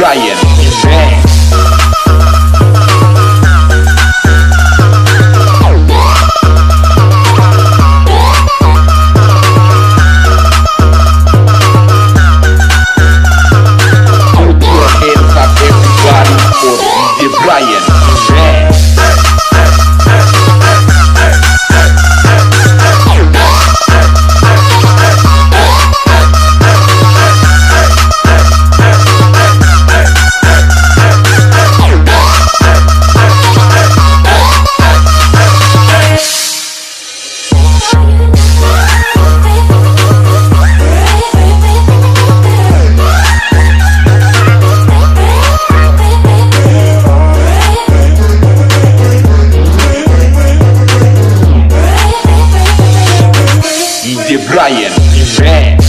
Brian. I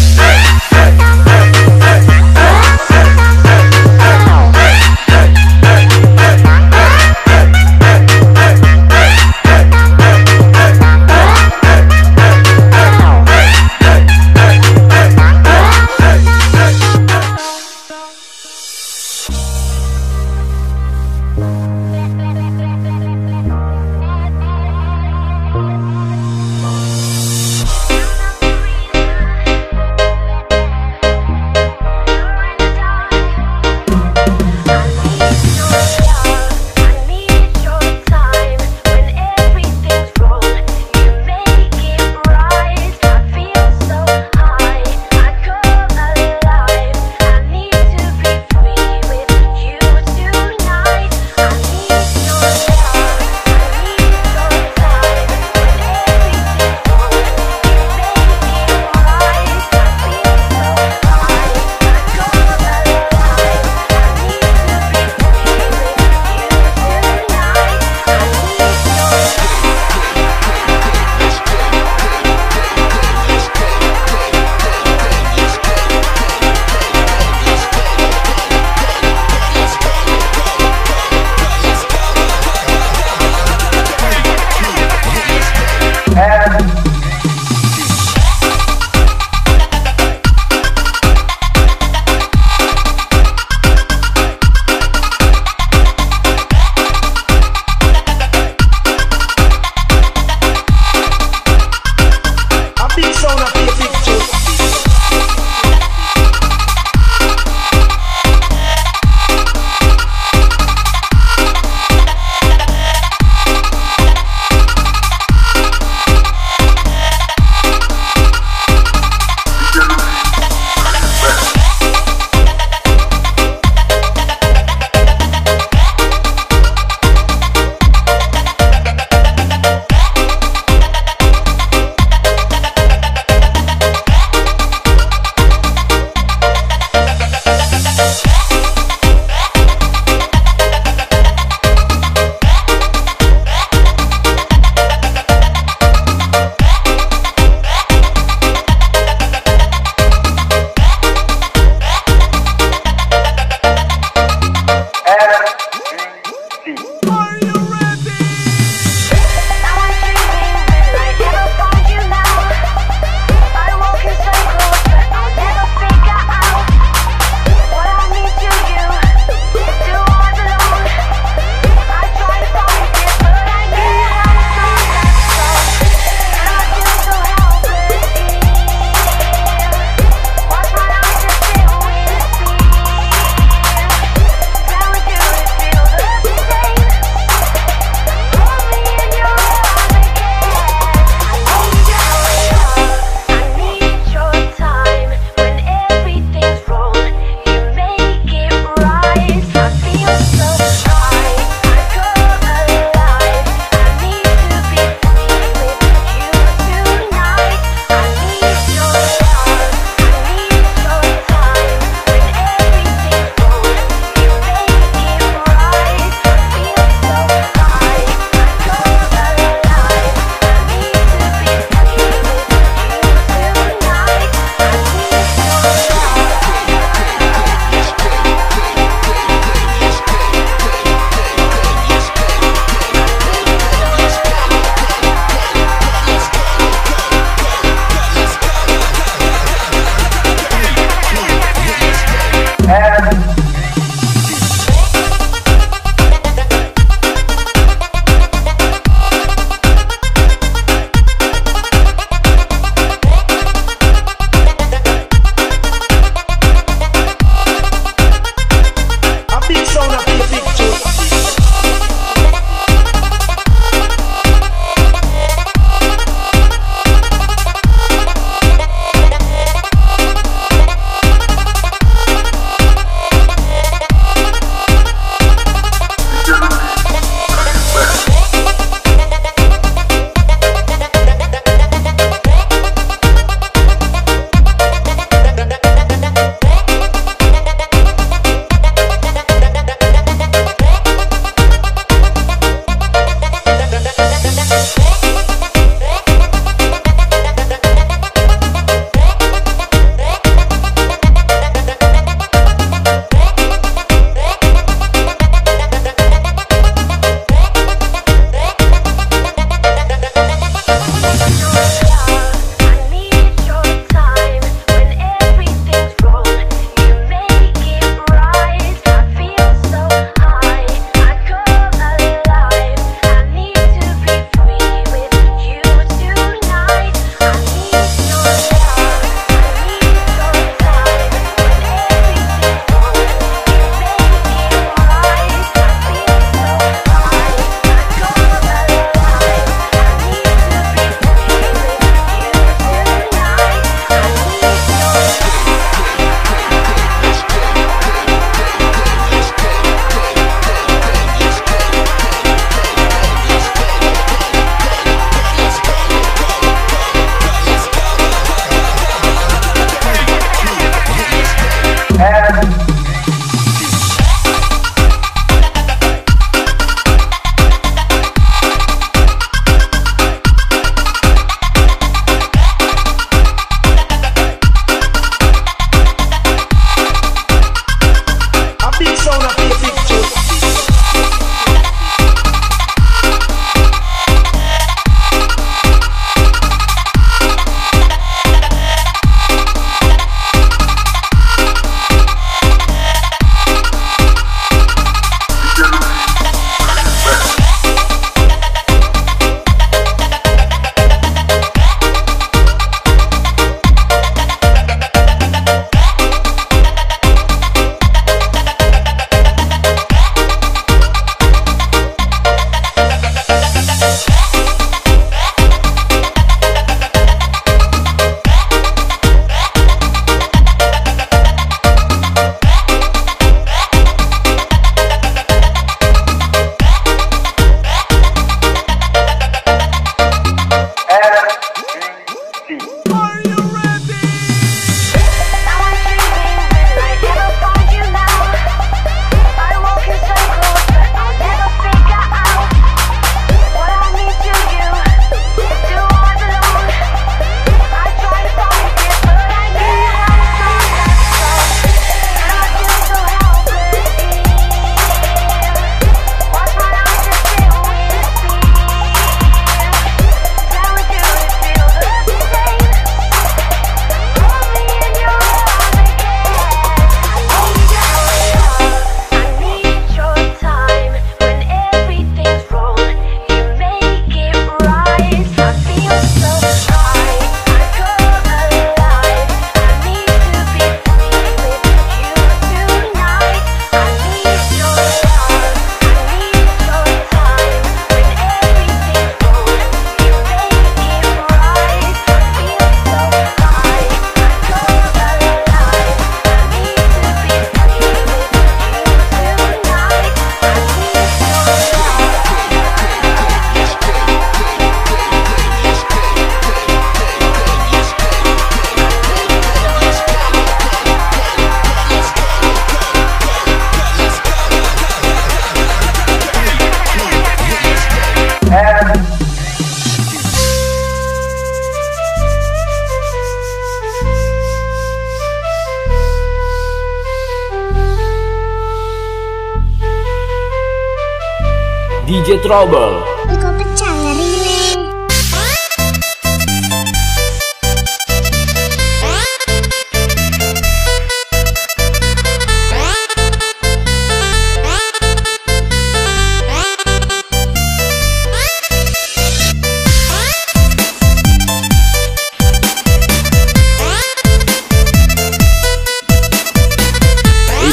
Trouble. Kok pecah ngeri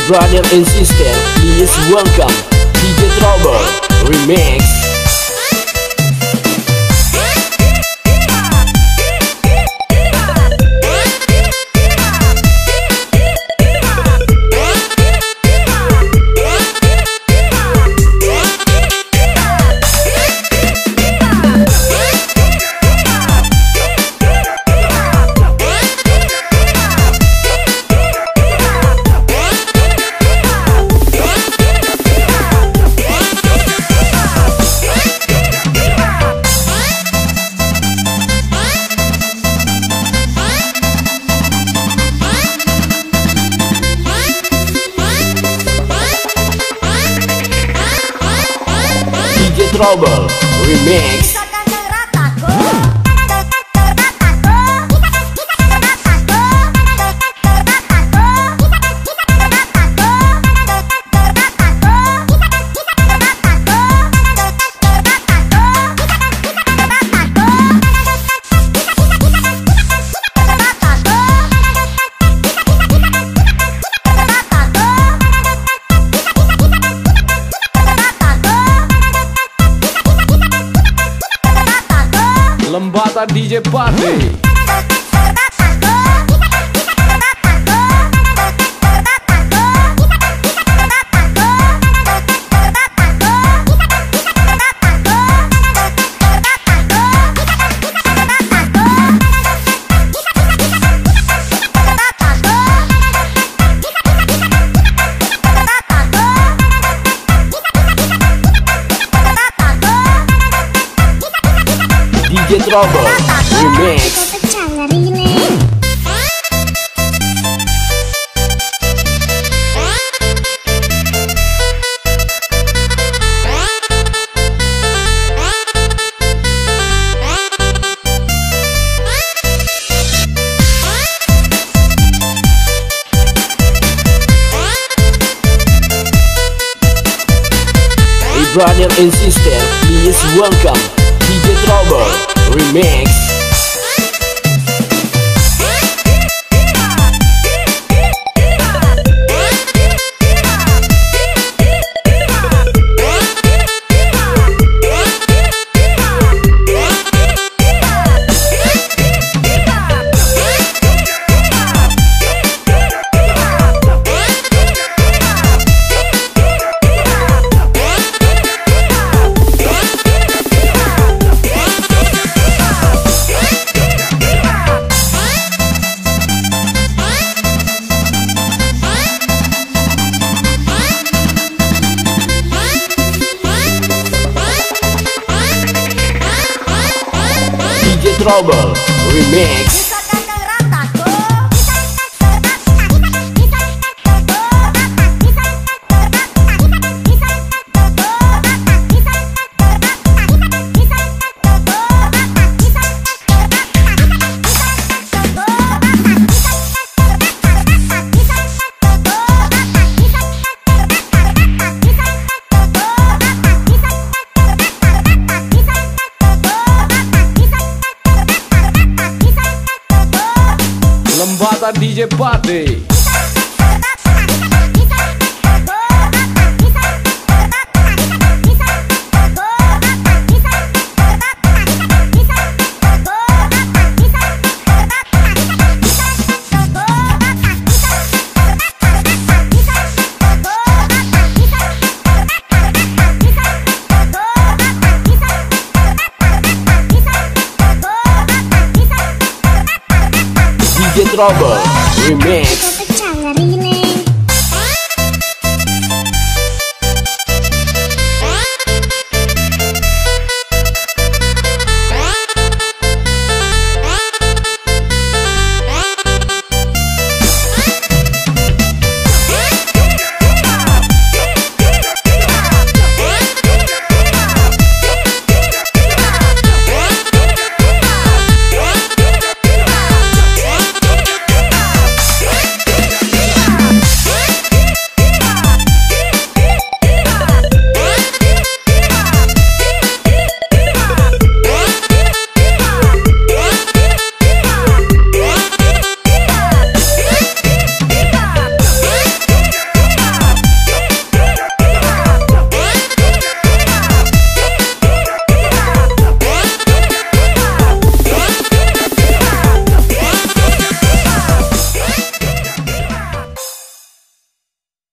brother and sister, please welcome DJ Trouble Remix Trouble Remix साथ DJ party. Trouble. Remix Kok pecah ngeri nih Hey brother and sister, please welcome DJ Trouble Remix Trouble Remix DJ Party Trouble Remix